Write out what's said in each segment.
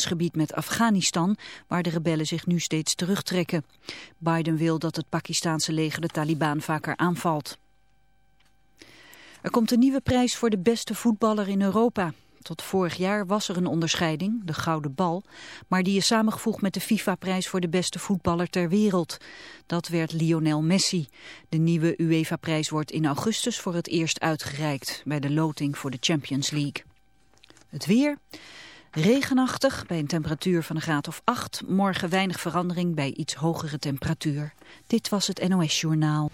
gebied met Afghanistan, waar de rebellen zich nu steeds terugtrekken. Biden wil dat het Pakistanse leger de Taliban vaker aanvalt. Er komt een nieuwe prijs voor de beste voetballer in Europa. Tot vorig jaar was er een onderscheiding, de Gouden Bal, maar die is samengevoegd met de FIFA-prijs voor de beste voetballer ter wereld. Dat werd Lionel Messi. De nieuwe UEFA-prijs wordt in augustus voor het eerst uitgereikt bij de loting voor de Champions League. Het weer... Regenachtig bij een temperatuur van een graad of 8. Morgen weinig verandering bij iets hogere temperatuur. Dit was het NOS Journaal.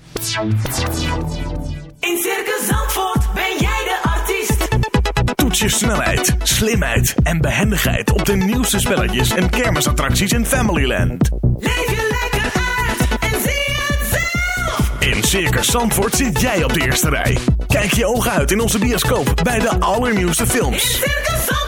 In Circus Zandvoort ben jij de artiest. Toets je snelheid, slimheid en behendigheid op de nieuwste spelletjes en kermisattracties in Familyland. Leef je lekker uit en zie het zelf. In Circus Zandvoort zit jij op de eerste rij. Kijk je ogen uit in onze bioscoop bij de allernieuwste In films. Circus Zandvoort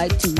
like to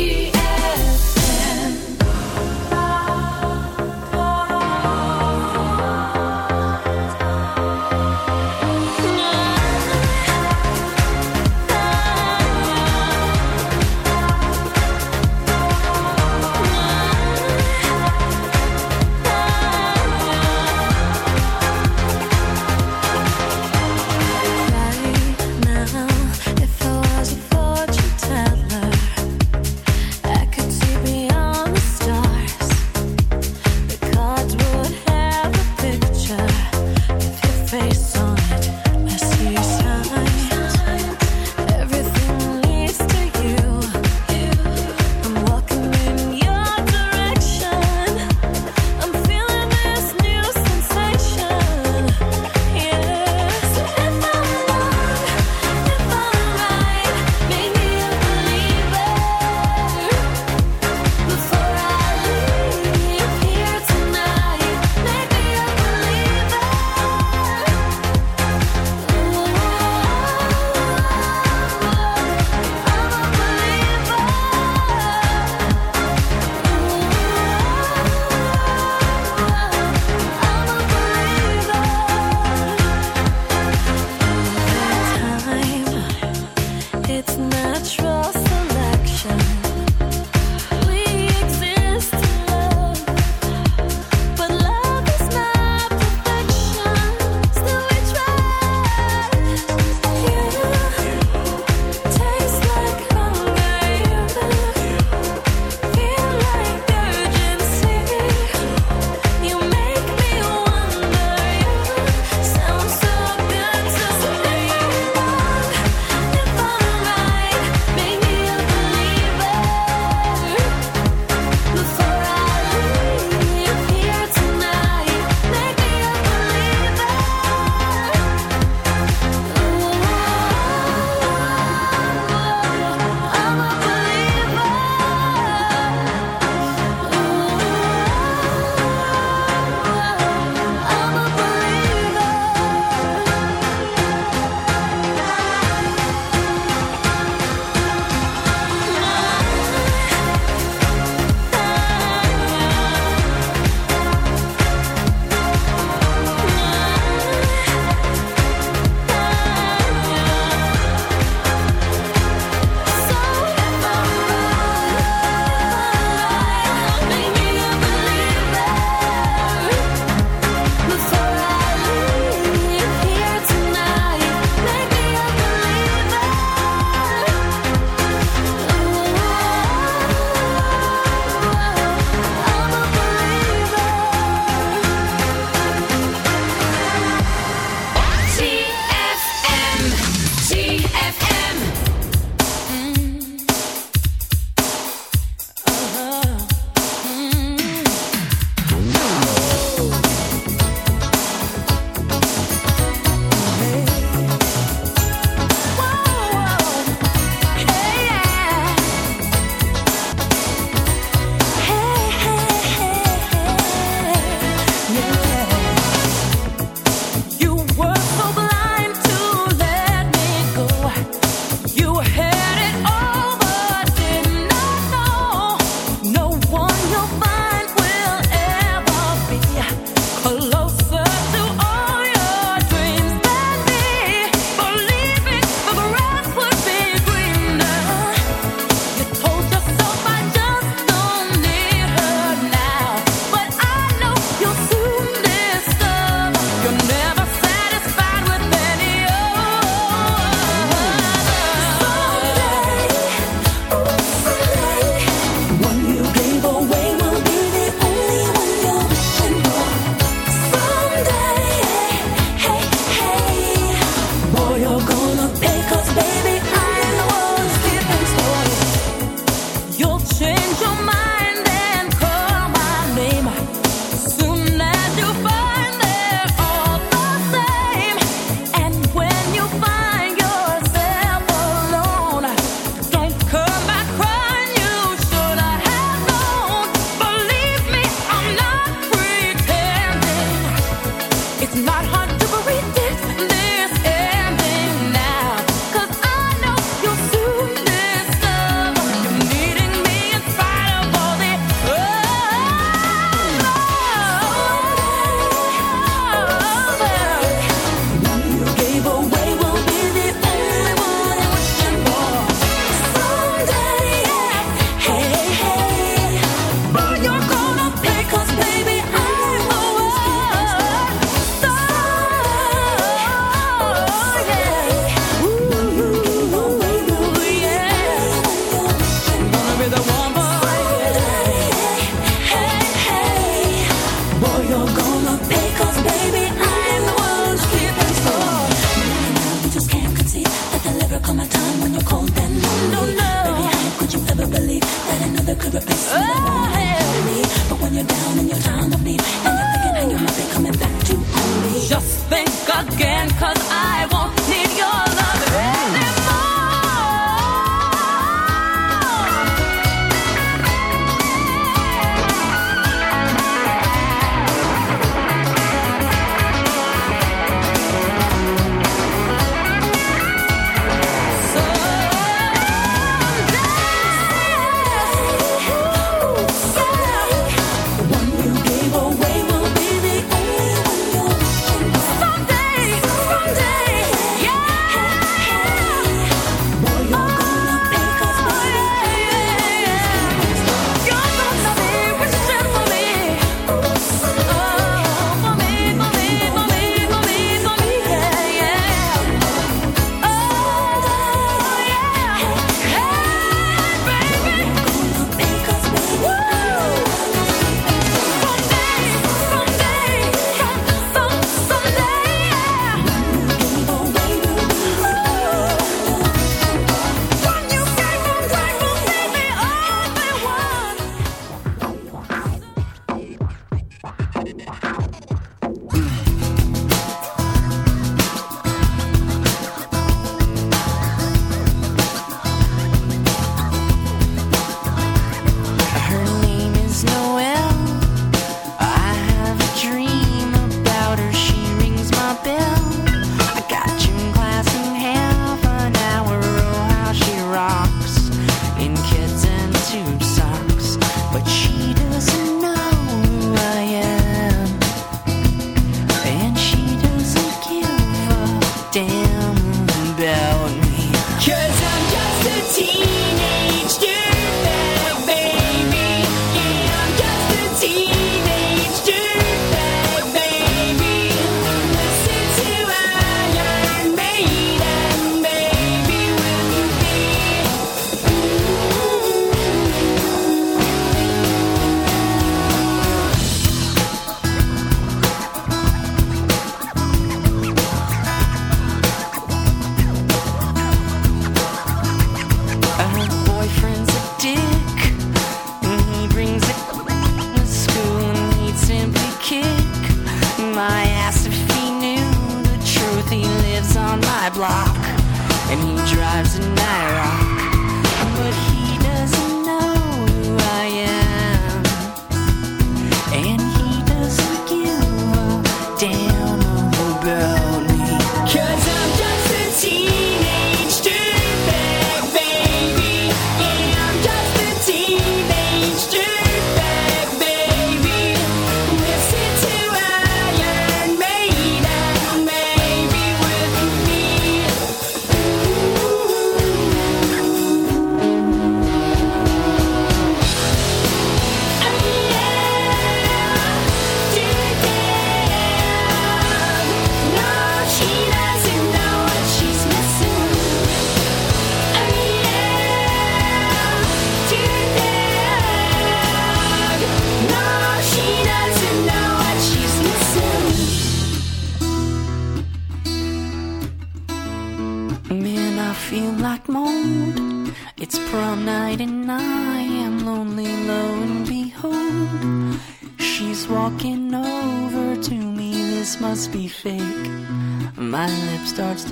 and he drives an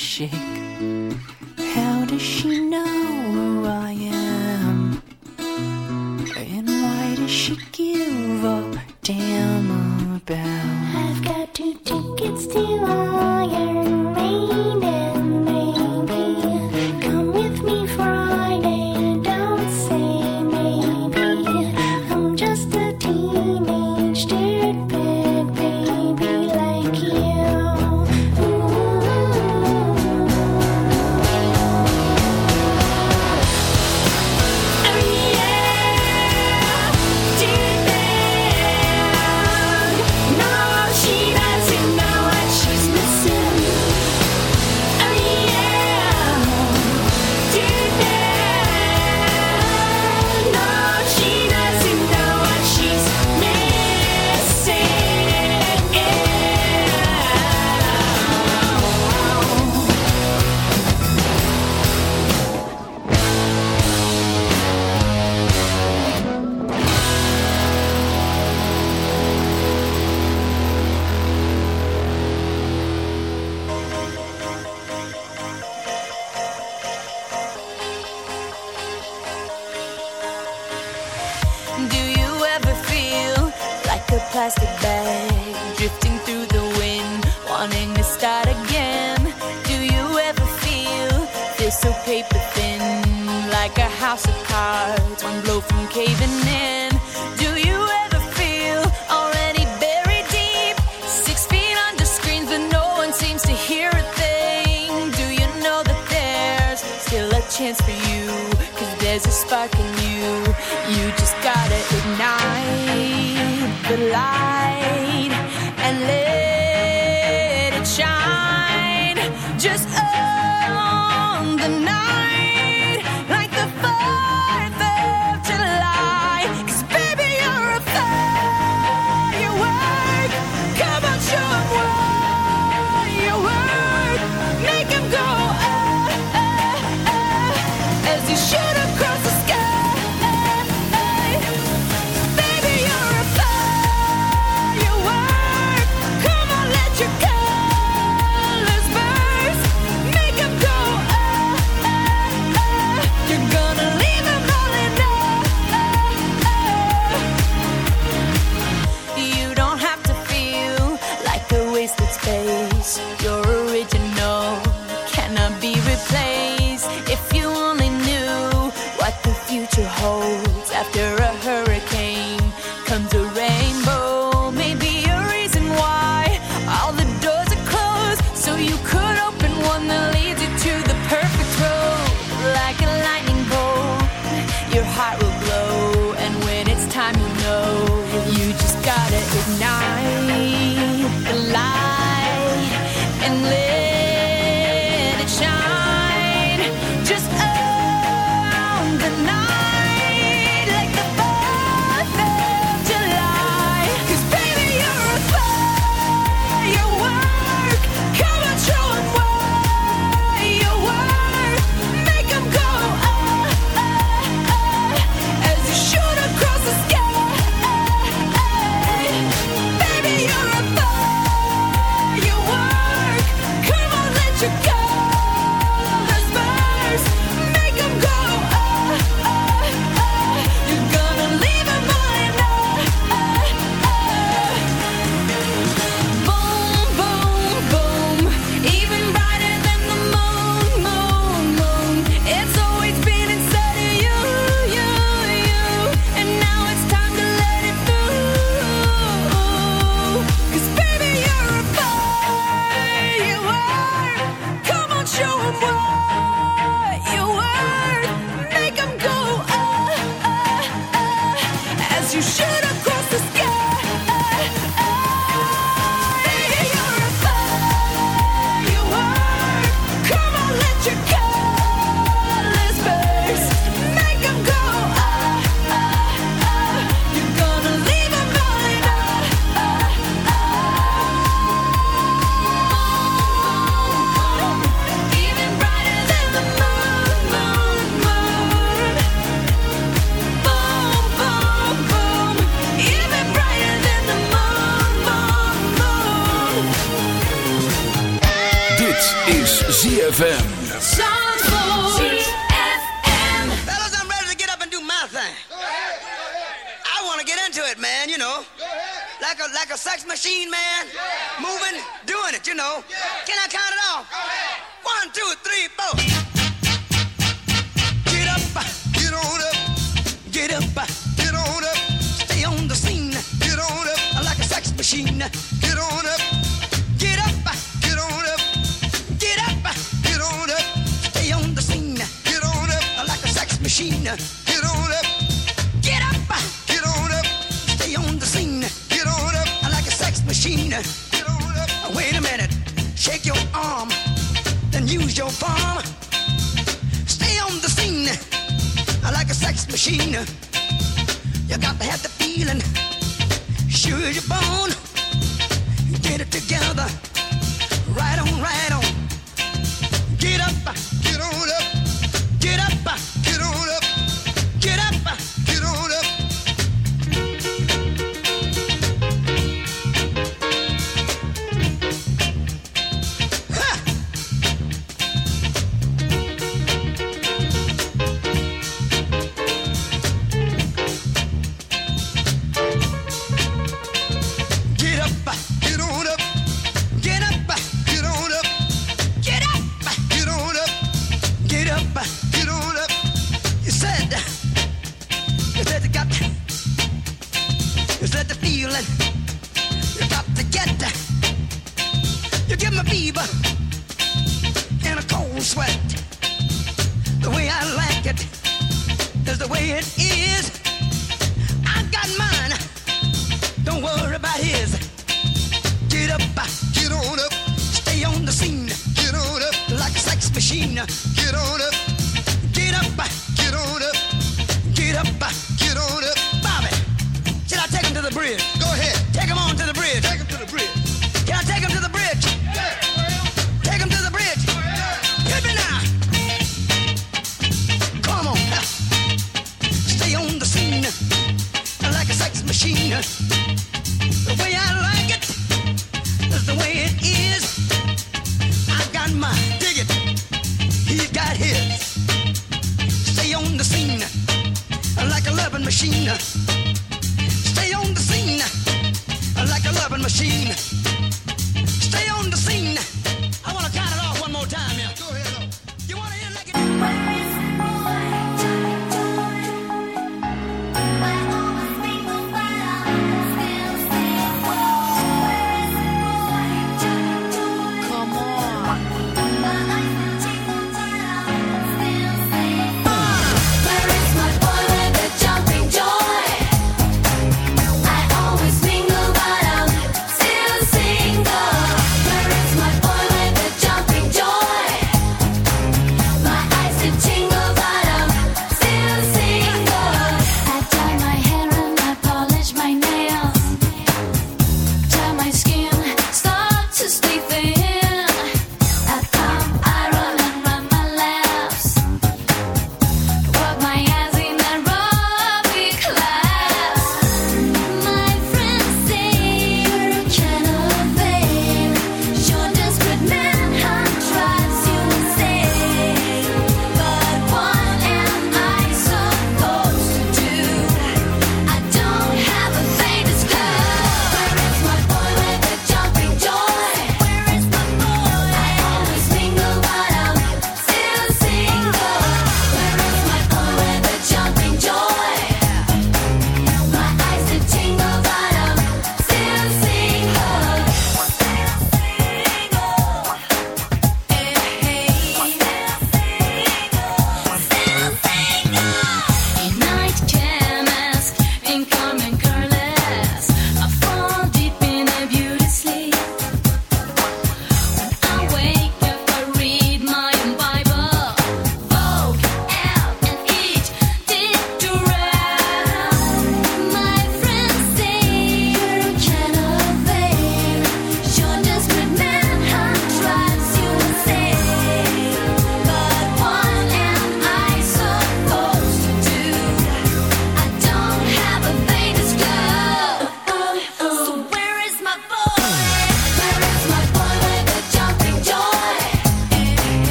shake.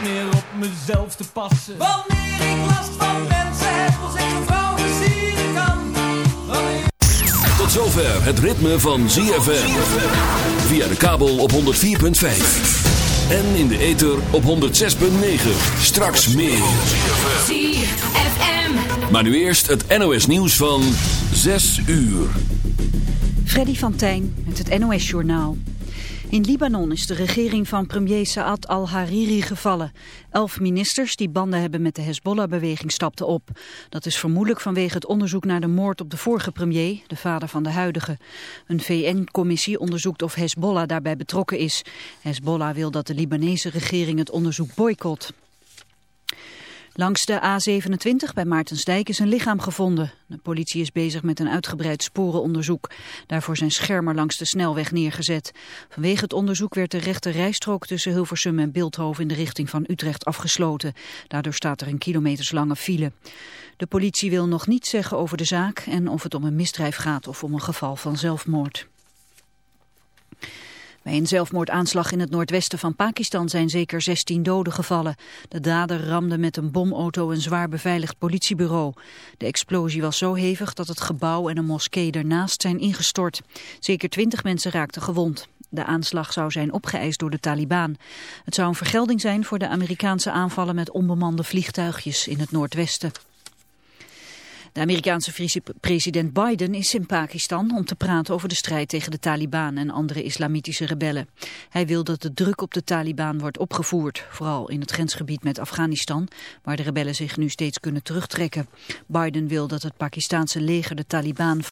Nooit meer op mezelf te passen. Wanneer ik last van mensen heb, als ik een vrouw versieren kan. Wanneer Tot zover het ritme van ZFM. Via de kabel op 104.5. En in de ether op 106.9. Straks meer. ZFM. Maar nu eerst het NOS nieuws van 6 uur. Freddy van Tijn met het NOS-journaal. In Libanon is de regering van premier Saad al-Hariri gevallen. Elf ministers die banden hebben met de Hezbollah-beweging stapten op. Dat is vermoedelijk vanwege het onderzoek naar de moord op de vorige premier, de vader van de huidige. Een VN-commissie onderzoekt of Hezbollah daarbij betrokken is. Hezbollah wil dat de Libanese regering het onderzoek boycott. Langs de A27 bij Maartensdijk is een lichaam gevonden. De politie is bezig met een uitgebreid sporenonderzoek. Daarvoor zijn schermen langs de snelweg neergezet. Vanwege het onderzoek werd de rechte rijstrook tussen Hilversum en Beeldhoven in de richting van Utrecht afgesloten. Daardoor staat er een kilometerslange file. De politie wil nog niets zeggen over de zaak en of het om een misdrijf gaat of om een geval van zelfmoord. Bij een zelfmoordaanslag in het noordwesten van Pakistan zijn zeker 16 doden gevallen. De dader ramde met een bomauto een zwaar beveiligd politiebureau. De explosie was zo hevig dat het gebouw en een moskee ernaast zijn ingestort. Zeker 20 mensen raakten gewond. De aanslag zou zijn opgeëist door de Taliban. Het zou een vergelding zijn voor de Amerikaanse aanvallen met onbemande vliegtuigjes in het noordwesten. De Amerikaanse president Biden is in Pakistan om te praten over de strijd tegen de Taliban en andere islamitische rebellen. Hij wil dat de druk op de Taliban wordt opgevoerd, vooral in het grensgebied met Afghanistan, waar de rebellen zich nu steeds kunnen terugtrekken. Biden wil dat het Pakistanse leger de Taliban